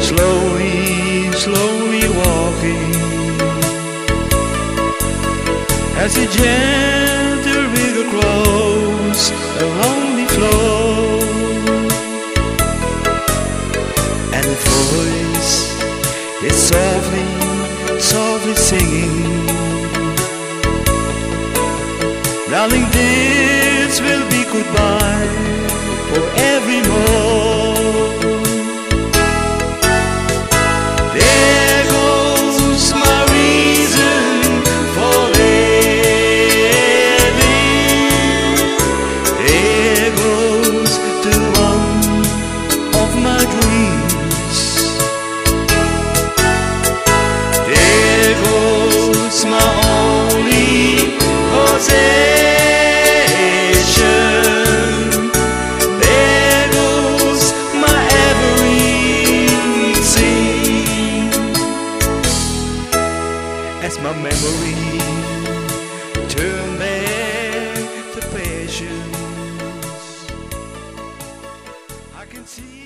slowly, slowly walking. As a gentle river flows along the flow, and the voice is softly, softly singing, darling, this will be goodbye. against my memory. Turn back the passions. I can see.